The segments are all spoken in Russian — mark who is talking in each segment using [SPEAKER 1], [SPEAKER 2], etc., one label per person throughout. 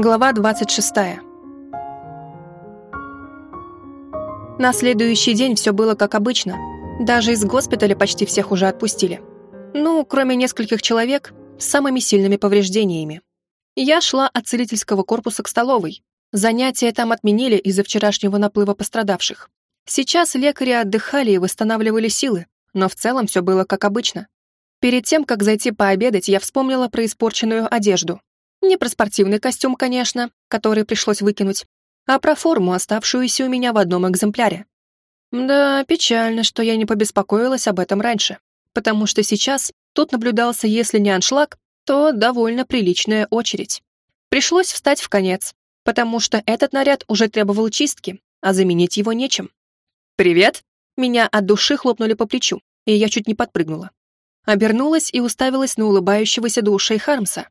[SPEAKER 1] Глава 26. На следующий день все было как обычно. Даже из госпиталя почти всех уже отпустили. Ну, кроме нескольких человек с самыми сильными повреждениями. Я шла от целительского корпуса к столовой. Занятия там отменили из-за вчерашнего наплыва пострадавших. Сейчас лекари отдыхали и восстанавливали силы, но в целом все было как обычно. Перед тем, как зайти пообедать, я вспомнила про испорченную одежду. Не про спортивный костюм, конечно, который пришлось выкинуть, а про форму, оставшуюся у меня в одном экземпляре. Да, печально, что я не побеспокоилась об этом раньше, потому что сейчас тут наблюдался, если не аншлаг, то довольно приличная очередь. Пришлось встать в конец, потому что этот наряд уже требовал чистки, а заменить его нечем. «Привет!» Меня от души хлопнули по плечу, и я чуть не подпрыгнула. Обернулась и уставилась на улыбающегося до ушей Хармса,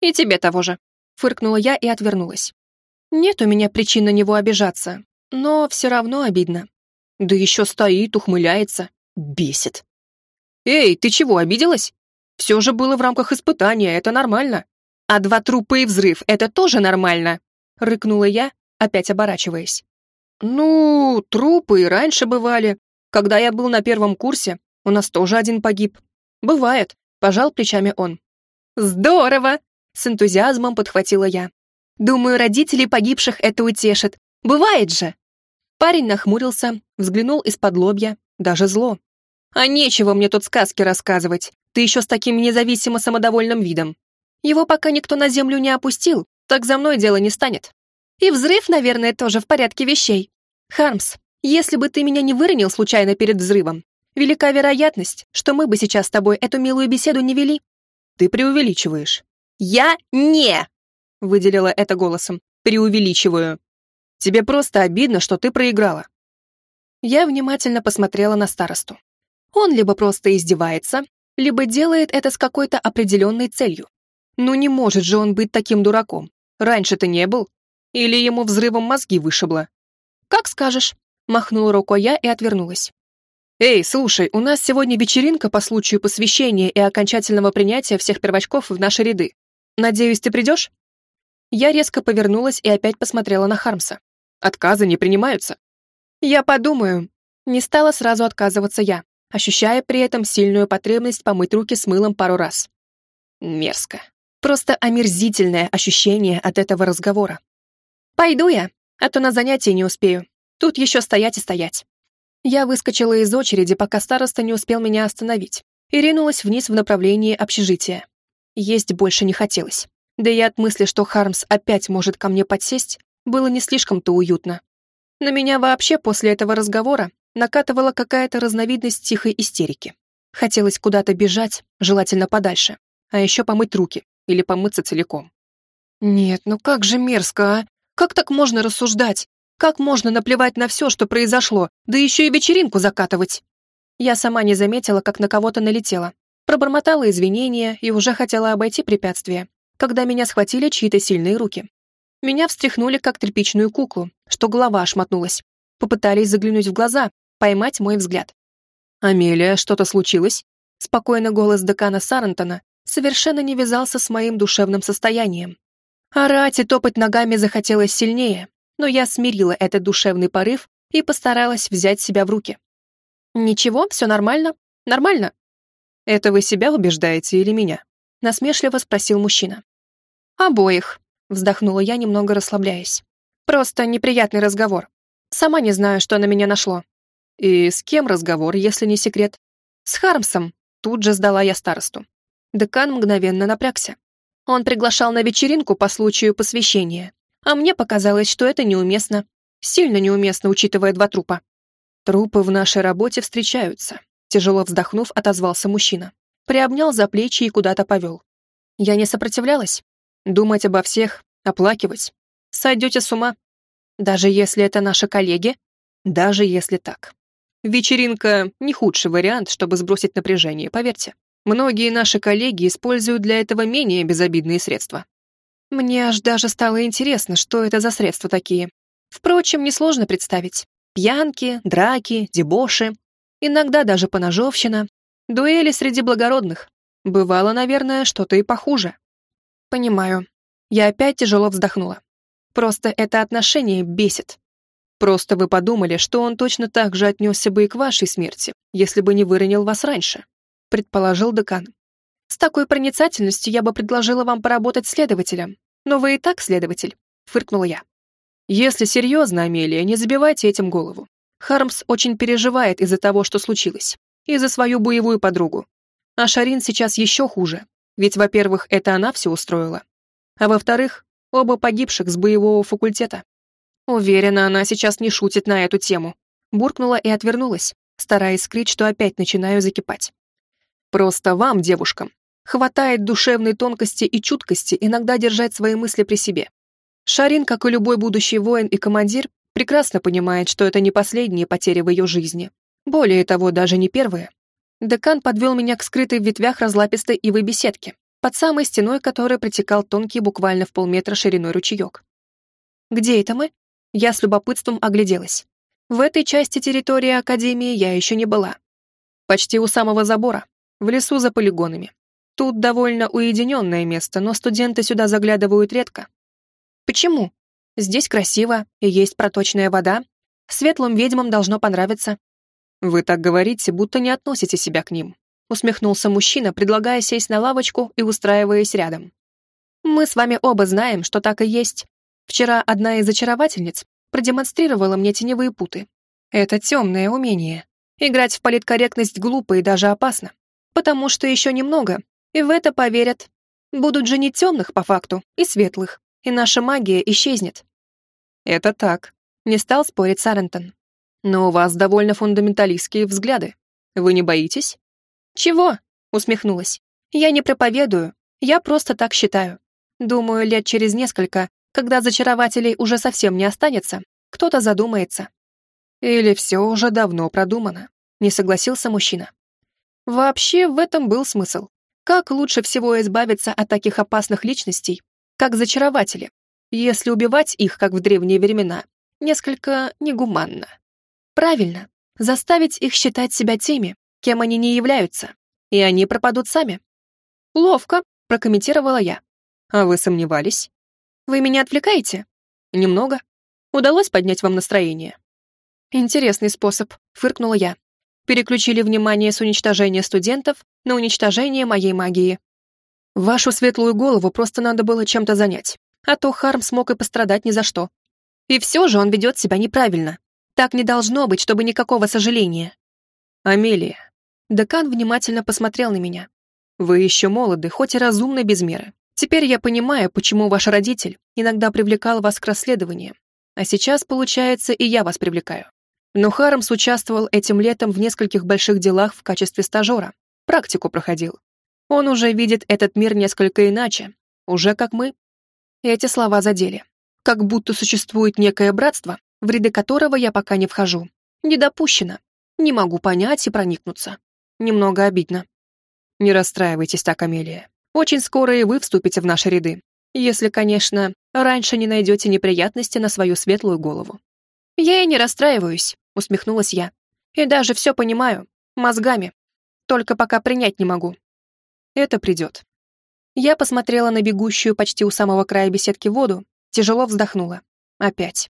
[SPEAKER 1] «И тебе того же», — фыркнула я и отвернулась. Нет у меня причин на него обижаться, но все равно обидно. Да еще стоит, ухмыляется. Бесит. «Эй, ты чего, обиделась? Все же было в рамках испытания, это нормально. А два трупа и взрыв — это тоже нормально», — рыкнула я, опять оборачиваясь. «Ну, трупы и раньше бывали. Когда я был на первом курсе, у нас тоже один погиб. Бывает», — пожал плечами он. «Здорово!» С энтузиазмом подхватила я. Думаю, родители погибших это утешит. Бывает же. Парень нахмурился, взглянул из-под лобья, даже зло. А нечего мне тут сказки рассказывать. Ты еще с таким независимо самодовольным видом. Его пока никто на землю не опустил, так за мной дело не станет. И взрыв, наверное, тоже в порядке вещей. Хармс, если бы ты меня не выронил случайно перед взрывом, велика вероятность, что мы бы сейчас с тобой эту милую беседу не вели. Ты преувеличиваешь. «Я не!» — выделила это голосом. «Преувеличиваю. Тебе просто обидно, что ты проиграла». Я внимательно посмотрела на старосту. Он либо просто издевается, либо делает это с какой-то определенной целью. Ну не может же он быть таким дураком. Раньше-то не был. Или ему взрывом мозги вышибло. «Как скажешь», — махнула рукой я и отвернулась. «Эй, слушай, у нас сегодня вечеринка по случаю посвящения и окончательного принятия всех первочков в наши ряды. «Надеюсь, ты придешь?» Я резко повернулась и опять посмотрела на Хармса. «Отказы не принимаются». «Я подумаю». Не стала сразу отказываться я, ощущая при этом сильную потребность помыть руки с мылом пару раз. Мерзко. Просто омерзительное ощущение от этого разговора. «Пойду я, а то на занятия не успею. Тут еще стоять и стоять». Я выскочила из очереди, пока староста не успел меня остановить, и ринулась вниз в направлении общежития. Есть больше не хотелось. Да и от мысли, что Хармс опять может ко мне подсесть, было не слишком-то уютно. На меня вообще после этого разговора накатывала какая-то разновидность тихой истерики. Хотелось куда-то бежать, желательно подальше, а еще помыть руки или помыться целиком. Нет, ну как же мерзко, а? Как так можно рассуждать? Как можно наплевать на все, что произошло, да еще и вечеринку закатывать? Я сама не заметила, как на кого-то налетела, Пробормотала извинения и уже хотела обойти препятствие, когда меня схватили чьи-то сильные руки. Меня встряхнули, как тряпичную куклу, что голова ошмотнулась. Попытались заглянуть в глаза, поймать мой взгляд. «Амелия, что-то случилось?» Спокойно голос декана Сарантона совершенно не вязался с моим душевным состоянием. Орать и топать ногами захотелось сильнее, но я смирила этот душевный порыв и постаралась взять себя в руки. «Ничего, все нормально. Нормально. «Это вы себя убеждаете или меня?» — насмешливо спросил мужчина. «Обоих», — вздохнула я, немного расслабляясь. «Просто неприятный разговор. Сама не знаю, что на меня нашло». «И с кем разговор, если не секрет?» «С Хармсом», — тут же сдала я старосту. Декан мгновенно напрягся. Он приглашал на вечеринку по случаю посвящения, а мне показалось, что это неуместно. Сильно неуместно, учитывая два трупа. Трупы в нашей работе встречаются, Тяжело вздохнув, отозвался мужчина. Приобнял за плечи и куда-то повел. Я не сопротивлялась. Думать обо всех, оплакивать. Сойдете с ума. Даже если это наши коллеги. Даже если так. Вечеринка — не худший вариант, чтобы сбросить напряжение, поверьте. Многие наши коллеги используют для этого менее безобидные средства. Мне аж даже стало интересно, что это за средства такие. Впрочем, несложно представить. Пьянки, драки, дебоши, Иногда даже поножовщина. Дуэли среди благородных. Бывало, наверное, что-то и похуже. Понимаю. Я опять тяжело вздохнула. Просто это отношение бесит. Просто вы подумали, что он точно так же отнесся бы и к вашей смерти, если бы не выронил вас раньше, предположил декан. С такой проницательностью я бы предложила вам поработать следователем, но вы и так следователь, фыркнула я. Если серьезно, Амелия, не забивайте этим голову. Хармс очень переживает из-за того, что случилось, и за свою боевую подругу. А Шарин сейчас еще хуже, ведь, во-первых, это она все устроила, а во-вторых, оба погибших с боевого факультета. Уверена, она сейчас не шутит на эту тему. Буркнула и отвернулась, стараясь скрыть, что опять начинаю закипать. Просто вам, девушкам, хватает душевной тонкости и чуткости иногда держать свои мысли при себе. Шарин, как и любой будущий воин и командир, прекрасно понимает, что это не последние потери в ее жизни. Более того, даже не первые. Декан подвел меня к скрытой в ветвях разлапистой ивой беседке, под самой стеной которой протекал тонкий буквально в полметра шириной ручеек. «Где это мы?» Я с любопытством огляделась. В этой части территории Академии я еще не была. Почти у самого забора, в лесу за полигонами. Тут довольно уединенное место, но студенты сюда заглядывают редко. Почему? Здесь красиво и есть проточная вода. Светлым ведьмам должно понравиться. Вы так говорите, будто не относите себя к ним. Усмехнулся мужчина, предлагая сесть на лавочку и устраиваясь рядом. Мы с вами оба знаем, что так и есть. Вчера одна из очаровательниц продемонстрировала мне теневые путы. Это темное умение. Играть в политкорректность глупо и даже опасно потому что еще немного, и в это поверят. Будут же не темных по факту, и светлых, и наша магия исчезнет. Это так, не стал спорить Сарентон. Но у вас довольно фундаменталистские взгляды. Вы не боитесь? Чего? Усмехнулась. Я не проповедую, я просто так считаю. Думаю, лет через несколько, когда зачарователей уже совсем не останется, кто-то задумается. Или все уже давно продумано, не согласился мужчина. Вообще, в этом был смысл. Как лучше всего избавиться от таких опасных личностей, как зачарователи, если убивать их, как в древние времена, несколько негуманно? Правильно, заставить их считать себя теми, кем они не являются, и они пропадут сами. Ловко, прокомментировала я. А вы сомневались? Вы меня отвлекаете? Немного. Удалось поднять вам настроение? Интересный способ, фыркнула я переключили внимание с уничтожения студентов на уничтожение моей магии. Вашу светлую голову просто надо было чем-то занять, а то Харм смог и пострадать ни за что. И все же он ведет себя неправильно. Так не должно быть, чтобы никакого сожаления. Амелия. Декан внимательно посмотрел на меня. Вы еще молоды, хоть и разумны без меры. Теперь я понимаю, почему ваш родитель иногда привлекал вас к расследованиям. А сейчас, получается, и я вас привлекаю. Но Хармс участвовал этим летом в нескольких больших делах в качестве стажера. Практику проходил. Он уже видит этот мир несколько иначе, уже как мы. Эти слова задели. Как будто существует некое братство, в ряды которого я пока не вхожу. Не допущено. Не могу понять и проникнуться. Немного обидно. Не расстраивайтесь так, Амелия. Очень скоро и вы вступите в наши ряды. Если, конечно, раньше не найдете неприятности на свою светлую голову. Я и не расстраиваюсь усмехнулась я. «И даже все понимаю. Мозгами. Только пока принять не могу. Это придет». Я посмотрела на бегущую почти у самого края беседки воду, тяжело вздохнула. Опять.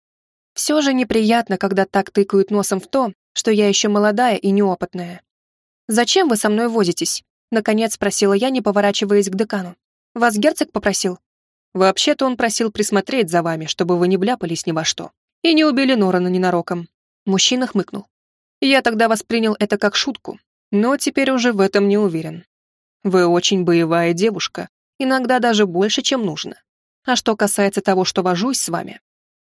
[SPEAKER 1] Все же неприятно, когда так тыкают носом в то, что я еще молодая и неопытная. «Зачем вы со мной возитесь?» Наконец спросила я, не поворачиваясь к декану. «Вас герцог попросил?» «Вообще-то он просил присмотреть за вами, чтобы вы не вляпались ни во что. И не убили Норана ненароком. Мужчина хмыкнул. Я тогда воспринял это как шутку, но теперь уже в этом не уверен. Вы очень боевая девушка, иногда даже больше, чем нужно. А что касается того, что вожусь с вами,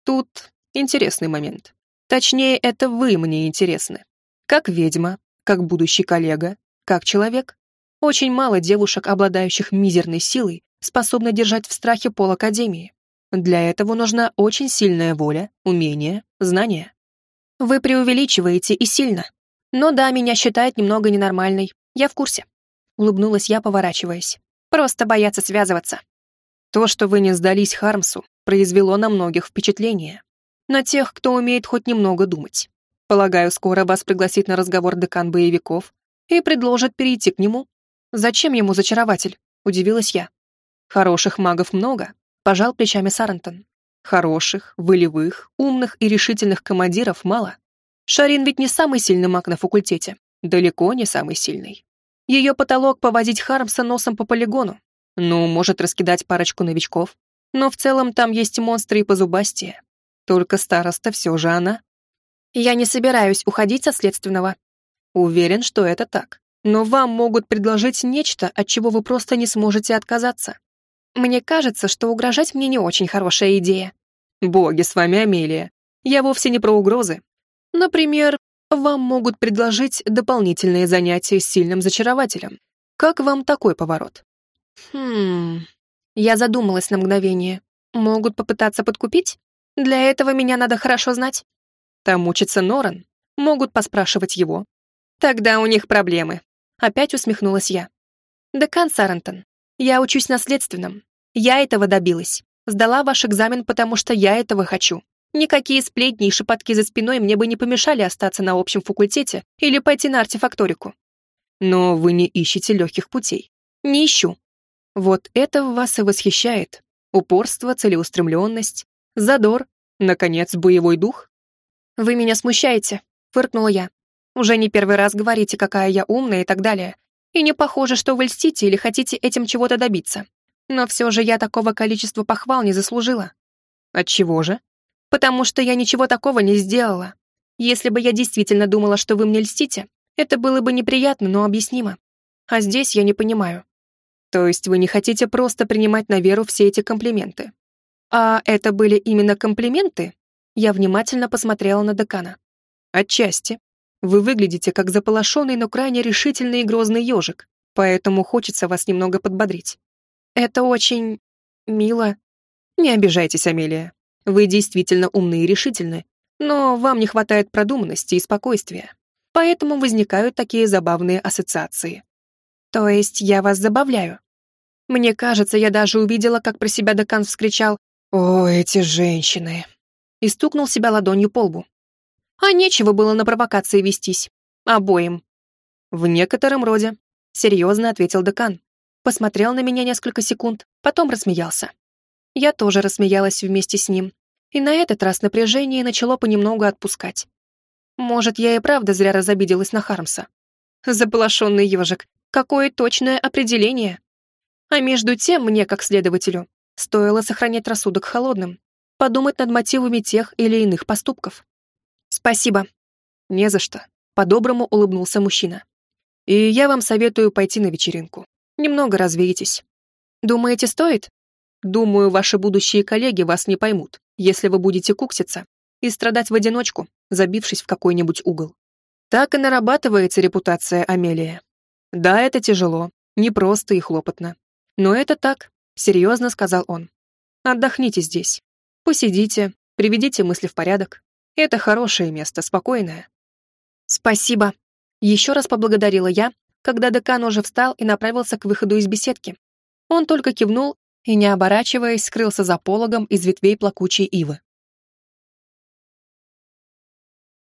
[SPEAKER 1] тут интересный момент. Точнее, это вы мне интересны. Как ведьма, как будущий коллега, как человек. Очень мало девушек, обладающих мизерной силой, способны держать в страхе пол Академии. Для этого нужна очень сильная воля, умение, знания. Вы преувеличиваете и сильно. Но да, меня считают немного ненормальной. Я в курсе. Улыбнулась я, поворачиваясь. Просто боятся связываться. То, что вы не сдались Хармсу, произвело на многих впечатление. На тех, кто умеет хоть немного думать. Полагаю, скоро вас пригласит на разговор декан боевиков и предложит перейти к нему. Зачем ему зачарователь? Удивилась я. Хороших магов много, Пожал плечами Сарантон. Хороших, волевых, умных и решительных командиров мало. Шарин ведь не самый сильный маг на факультете. Далеко не самый сильный. Ее потолок повозить Хармса носом по полигону. Ну, может раскидать парочку новичков. Но в целом там есть монстры и позубастие. Только староста все же она. Я не собираюсь уходить со следственного. Уверен, что это так. Но вам могут предложить нечто, от чего вы просто не сможете отказаться. Мне кажется, что угрожать мне не очень хорошая идея. Боги с вами, Амелия. Я вовсе не про угрозы. Например, вам могут предложить дополнительные занятия с сильным зачарователем. Как вам такой поворот? Хм... Я задумалась на мгновение. Могут попытаться подкупить? Для этого меня надо хорошо знать. Там учится Норан. Могут поспрашивать его. Тогда у них проблемы. Опять усмехнулась я. Декан Сарантон, я учусь на следственном. Я этого добилась. Сдала ваш экзамен, потому что я этого хочу. Никакие сплетни и шепотки за спиной мне бы не помешали остаться на общем факультете или пойти на артефакторику. Но вы не ищете легких путей. Не ищу. Вот это в вас и восхищает. Упорство, целеустремленность, задор, наконец, боевой дух. Вы меня смущаете, фыркнула я. Уже не первый раз говорите, какая я умная и так далее. И не похоже, что вы льстите или хотите этим чего-то добиться. Но все же я такого количества похвал не заслужила. Отчего же? Потому что я ничего такого не сделала. Если бы я действительно думала, что вы мне льстите, это было бы неприятно, но объяснимо. А здесь я не понимаю. То есть вы не хотите просто принимать на веру все эти комплименты? А это были именно комплименты? Я внимательно посмотрела на декана. Отчасти. Вы выглядите как заполошенный, но крайне решительный и грозный ежик, поэтому хочется вас немного подбодрить. Это очень... мило. Не обижайтесь, Амелия. Вы действительно умны и решительны, но вам не хватает продуманности и спокойствия. Поэтому возникают такие забавные ассоциации. То есть я вас забавляю? Мне кажется, я даже увидела, как про себя декан вскричал «О, эти женщины!» и стукнул себя ладонью по лбу. А нечего было на провокации вестись. Обоим. В некотором роде, серьезно ответил декан. Посмотрел на меня несколько секунд, потом рассмеялся. Я тоже рассмеялась вместе с ним, и на этот раз напряжение начало понемногу отпускать. Может, я и правда зря разобиделась на Хармса. Заполошенный ежик. Какое точное определение. А между тем мне, как следователю, стоило сохранять рассудок холодным, подумать над мотивами тех или иных поступков. «Спасибо». «Не за что», — по-доброму улыбнулся мужчина. «И я вам советую пойти на вечеринку. Немного развеетесь. Думаете, стоит? Думаю, ваши будущие коллеги вас не поймут, если вы будете кукситься и страдать в одиночку, забившись в какой-нибудь угол. Так и нарабатывается репутация Амелия. Да, это тяжело, непросто и хлопотно. «Но это так», — серьезно сказал он. «Отдохните здесь. Посидите, приведите мысли в порядок. Это хорошее место, спокойное». «Спасибо», — еще раз поблагодарила я, когда декан уже встал и направился к выходу из беседки. Он только кивнул и, не оборачиваясь, скрылся за пологом из ветвей плакучей ивы.